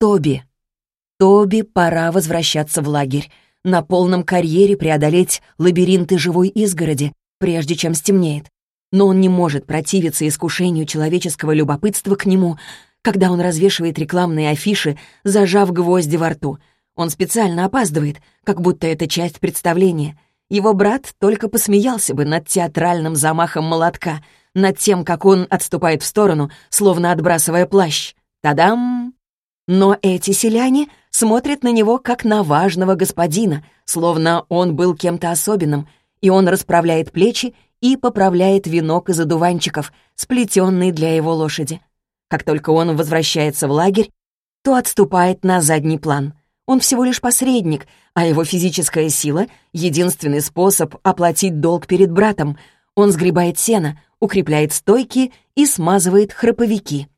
Тоби. Тоби пора возвращаться в лагерь, на полном карьере преодолеть лабиринты живой изгороди, прежде чем стемнеет. Но он не может противиться искушению человеческого любопытства к нему, когда он развешивает рекламные афиши, зажав гвозди во рту. Он специально опаздывает, как будто это часть представления. Его брат только посмеялся бы над театральным замахом молотка, над тем, как он отступает в сторону, словно отбрасывая плащ. Тадам! Но эти селяне смотрят на него как на важного господина, словно он был кем-то особенным, и он расправляет плечи и поправляет венок из одуванчиков, сплетенный для его лошади. Как только он возвращается в лагерь, то отступает на задний план. Он всего лишь посредник, а его физическая сила — единственный способ оплатить долг перед братом. Он сгребает сено, укрепляет стойки и смазывает храповики.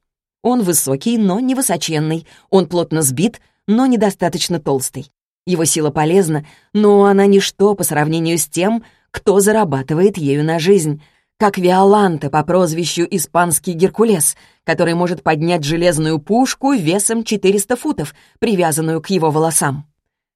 Он высокий, но невысоченный. Он плотно сбит, но недостаточно толстый. Его сила полезна, но она ничто по сравнению с тем, кто зарабатывает ею на жизнь, как Виоланте по прозвищу «Испанский Геркулес», который может поднять железную пушку весом 400 футов, привязанную к его волосам.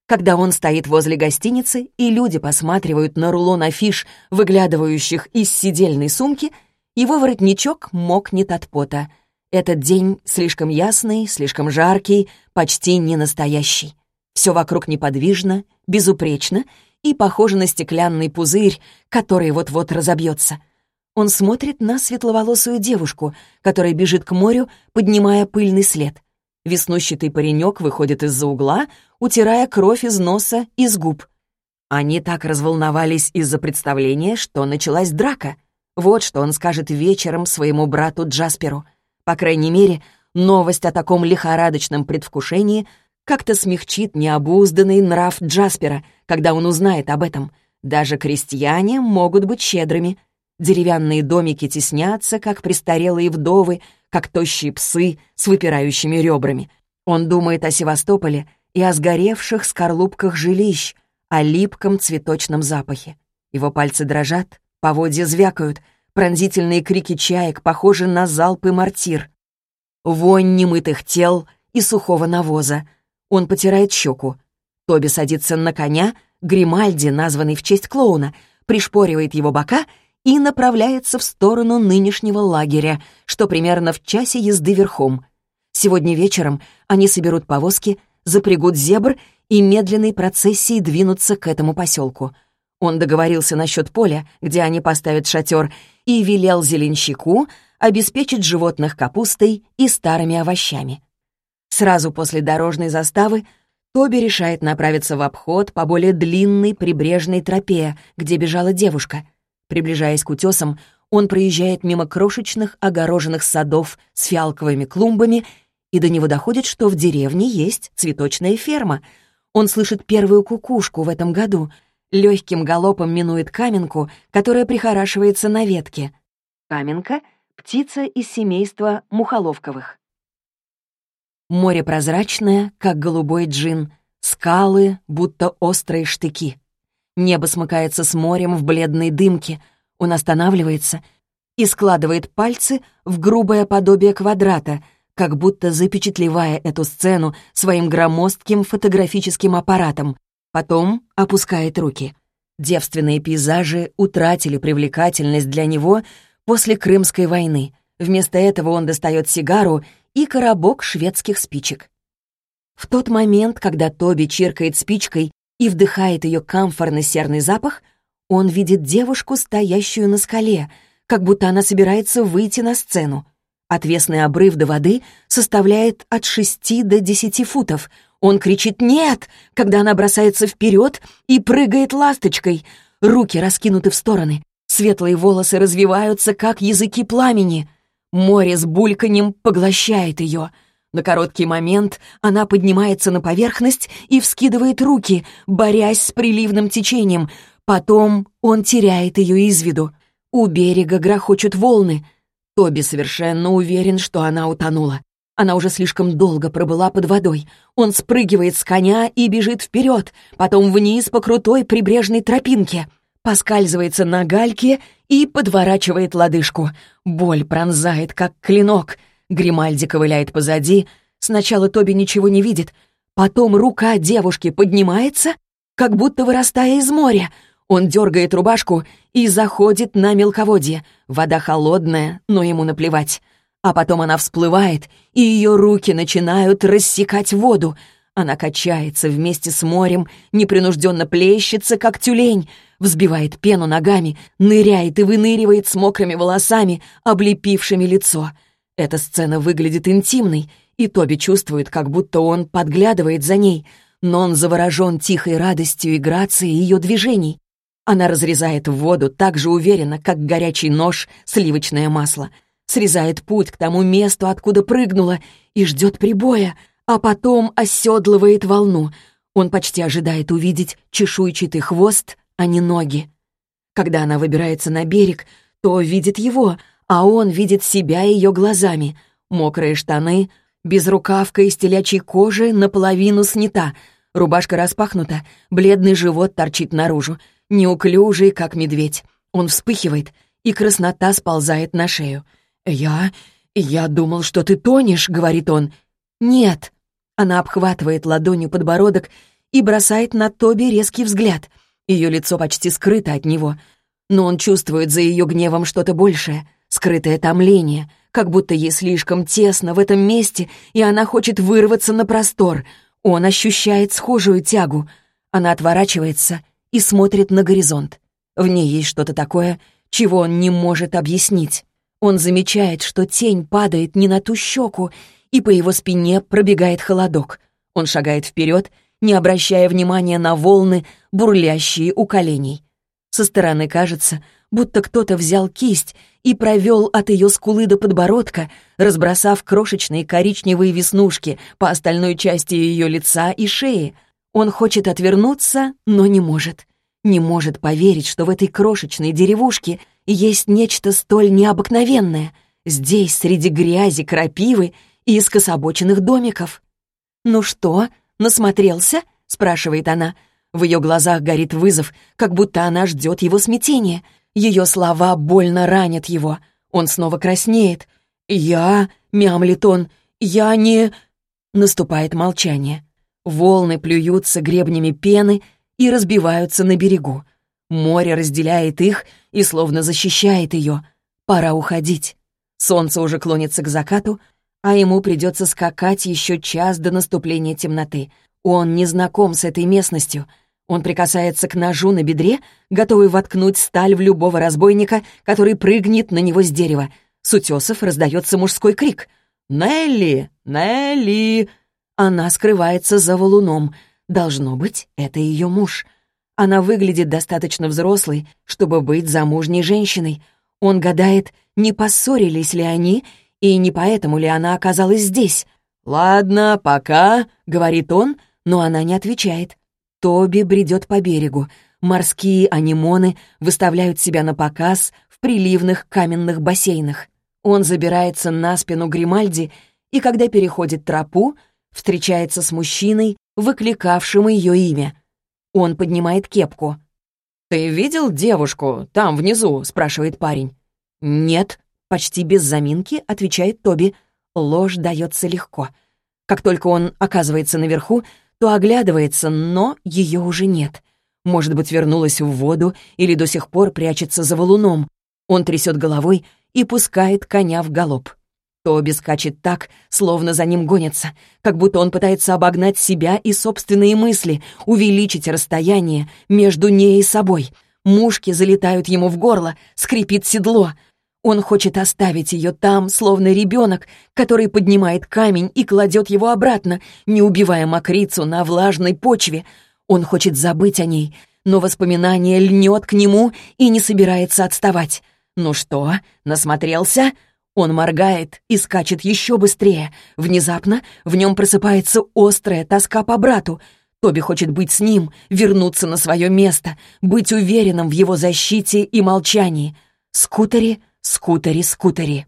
Когда он стоит возле гостиницы, и люди посматривают на рулон афиш, выглядывающих из сидельной сумки, его воротничок мокнет от пота. Этот день слишком ясный, слишком жаркий, почти не настоящий. Все вокруг неподвижно, безупречно и похоже на стеклянный пузырь, который вот-вот разобьется. Он смотрит на светловолосую девушку, которая бежит к морю, поднимая пыльный след. Веснущатый паренек выходит из-за угла, утирая кровь из носа и с губ. Они так разволновались из-за представления, что началась драка. Вот что он скажет вечером своему брату Джасперу. По крайней мере, новость о таком лихорадочном предвкушении как-то смягчит необузданный нрав Джаспера, когда он узнает об этом. Даже крестьяне могут быть щедрыми. Деревянные домики теснятся, как престарелые вдовы, как тощие псы с выпирающими ребрами. Он думает о Севастополе и о сгоревших скорлупках жилищ, о липком цветочном запахе. Его пальцы дрожат, поводья звякают, пронзительные крики чаек похожи на залпы мортир. Вонь немытых тел и сухого навоза. Он потирает щеку. Тоби садится на коня, Гримальди, названный в честь клоуна, пришпоривает его бока — и направляется в сторону нынешнего лагеря, что примерно в часе езды верхом. Сегодня вечером они соберут повозки, запрягут зебр и медленной процессией двинутся к этому поселку. Он договорился насчет поля, где они поставят шатер, и велел зеленщику обеспечить животных капустой и старыми овощами. Сразу после дорожной заставы Тоби решает направиться в обход по более длинной прибрежной тропе, где бежала девушка — Приближаясь к утесам, он проезжает мимо крошечных огороженных садов с фиалковыми клумбами, и до него доходит, что в деревне есть цветочная ферма. Он слышит первую кукушку в этом году, легким галопом минует каменку, которая прихорашивается на ветке. Каменка — птица из семейства мухоловковых. Море прозрачное, как голубой джин, скалы, будто острые штыки. Небо смыкается с морем в бледной дымке. Он останавливается и складывает пальцы в грубое подобие квадрата, как будто запечатлевая эту сцену своим громоздким фотографическим аппаратом. Потом опускает руки. Девственные пейзажи утратили привлекательность для него после Крымской войны. Вместо этого он достает сигару и коробок шведских спичек. В тот момент, когда Тоби чиркает спичкой и вдыхает ее камфорный серный запах, он видит девушку, стоящую на скале, как будто она собирается выйти на сцену. Отвесный обрыв до воды составляет от шести до десяти футов. Он кричит «Нет!», когда она бросается вперед и прыгает ласточкой. Руки раскинуты в стороны. Светлые волосы развиваются, как языки пламени. Море с бульканьем поглощает ее — на короткий момент она поднимается на поверхность и вскидывает руки, борясь с приливным течением. Потом он теряет ее из виду. У берега грохочут волны. Тоби совершенно уверен, что она утонула. Она уже слишком долго пробыла под водой. Он спрыгивает с коня и бежит вперед, потом вниз по крутой прибрежной тропинке. Поскальзывается на гальке и подворачивает лодыжку. Боль пронзает, как клинок — Гримальди ковыляет позади, Сначала Тоби ничего не видит, потом рука девушки поднимается, как будто вырастая из моря. Он дергает рубашку и заходит на мелководье. Вода холодная, но ему наплевать. А потом она всплывает, и ее руки начинают рассекать воду. Она качается вместе с морем, непринужденно плещется, как тюлень, взбивает пену ногами, ныряет и выныривает с мокрыми волосами, облепившими лицо. Эта сцена выглядит интимной, и Тоби чувствует, как будто он подглядывает за ней, но он заворожен тихой радостью и грацией ее движений. Она разрезает воду так же уверенно, как горячий нож сливочное масло, срезает путь к тому месту, откуда прыгнула, и ждет прибоя, а потом оседлывает волну. Он почти ожидает увидеть чешуйчатый хвост, а не ноги. Когда она выбирается на берег, то видит его, а он видит себя ее глазами. Мокрые штаны, безрукавка из телячьей кожи наполовину снята, рубашка распахнута, бледный живот торчит наружу, неуклюжий, как медведь. Он вспыхивает, и краснота сползает на шею. «Я... я думал, что ты тонешь», — говорит он. «Нет». Она обхватывает ладонью подбородок и бросает на Тоби резкий взгляд. Ее лицо почти скрыто от него, но он чувствует за ее гневом что-то большее, скрытое томление, как будто ей слишком тесно в этом месте, и она хочет вырваться на простор. Он ощущает схожую тягу. Она отворачивается и смотрит на горизонт. В ней есть что-то такое, чего он не может объяснить. Он замечает, что тень падает не на ту щеку, и по его спине пробегает холодок. Он шагает вперед, не обращая внимания на волны, бурлящие у коленей. Со стороны кажется, будто кто-то взял кисть и провел от ее скулы до подбородка, разбросав крошечные коричневые веснушки по остальной части ее лица и шеи, он хочет отвернуться, но не может. Не может поверить, что в этой крошечной деревушке есть нечто столь необыкновенное. Здесь, среди грязи, крапивы и скособоченных домиков. «Ну что, насмотрелся?» — спрашивает она. В ее глазах горит вызов, как будто она ждет его смятения. Ее слова больно ранят его. Он снова краснеет. «Я...» — мямлит он. «Я не...» Наступает молчание. Волны плюются гребнями пены и разбиваются на берегу. Море разделяет их и словно защищает ее. Пора уходить. Солнце уже клонится к закату, а ему придется скакать еще час до наступления темноты. Он не знаком с этой местностью. Он прикасается к ножу на бедре, готовый воткнуть сталь в любого разбойника, который прыгнет на него с дерева. С утесов раздается мужской крик. «Нелли! Нелли!» Она скрывается за валуном. Должно быть, это ее муж. Она выглядит достаточно взрослой, чтобы быть замужней женщиной. Он гадает, не поссорились ли они, и не поэтому ли она оказалась здесь. «Ладно, пока», — говорит он, но она не отвечает. Тоби бредет по берегу. Морские анимоны выставляют себя на показ в приливных каменных бассейнах. Он забирается на спину Гримальди, и когда переходит тропу, встречается с мужчиной, выкликавшим ее имя. Он поднимает кепку. «Ты видел девушку там внизу?» — спрашивает парень. «Нет», — почти без заминки отвечает Тоби. Ложь дается легко. Как только он оказывается наверху, то оглядывается, но ее уже нет. Может быть, вернулась в воду или до сих пор прячется за валуном. Он трясет головой и пускает коня в галоп. Тоби скачет так, словно за ним гонится, как будто он пытается обогнать себя и собственные мысли, увеличить расстояние между ней и собой. Мушки залетают ему в горло, скрипит седло. Он хочет оставить ее там, словно ребенок, который поднимает камень и кладет его обратно, не убивая мокрицу на влажной почве. Он хочет забыть о ней, но воспоминание льнет к нему и не собирается отставать. «Ну что, насмотрелся?» Он моргает и скачет еще быстрее. Внезапно в нем просыпается острая тоска по брату. Тоби хочет быть с ним, вернуться на свое место, быть уверенным в его защите и молчании. Скутери, скутери, скутери.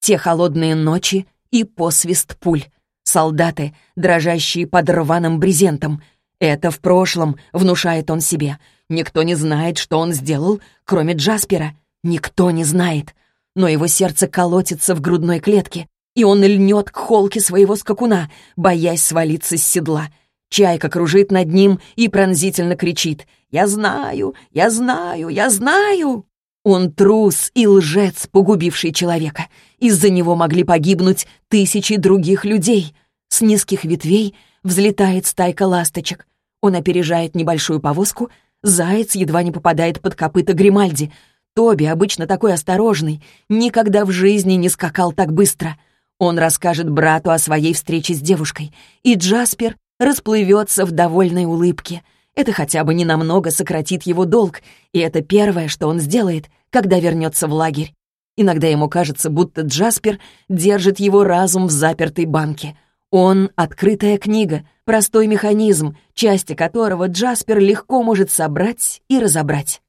Те холодные ночи и посвист пуль. Солдаты, дрожащие под рваным брезентом. Это в прошлом, внушает он себе. Никто не знает, что он сделал, кроме Джаспера. Никто не знает но его сердце колотится в грудной клетке. и он льнет к холке своего скакуна, боясь свалиться с седла. Чайка кружит над ним и пронзительно кричит «Я знаю, я знаю, я знаю!» Он трус и лжец, погубивший человека. Из-за него могли погибнуть тысячи других людей. С низких ветвей взлетает стайка ласточек. Он опережает небольшую повозку, заяц едва не попадает под копыта Гримальди. Тоби, обычно такой осторожный, никогда в жизни не скакал так быстро. Он расскажет брату о своей встрече с девушкой, и Джаспер расплывется в довольной улыбке. Это хотя бы ненамного сократит его долг, и это первое, что он сделает, когда вернется в лагерь. Иногда ему кажется, будто Джаспер держит его разум в запертой банке. Он — открытая книга, простой механизм, части которого Джаспер легко может собрать и разобрать.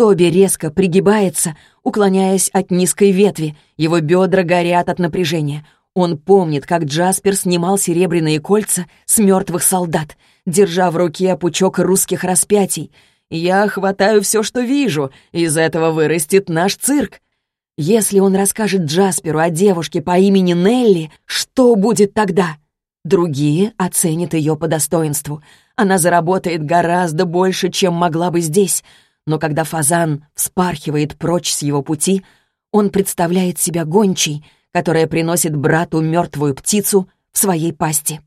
Тоби резко пригибается, уклоняясь от низкой ветви, его бедра горят от напряжения. Он помнит, как Джаспер снимал серебряные кольца с мертвых солдат, держа в руке пучок русских распятий. «Я хватаю все, что вижу, из этого вырастет наш цирк». Если он расскажет Джасперу о девушке по имени Нелли, что будет тогда? Другие оценят ее по достоинству. Она заработает гораздо больше, чем могла бы здесь. Но когда фазан вспархивает прочь с его пути, он представляет себя гончей, которая приносит брату мертвую птицу в своей пасти.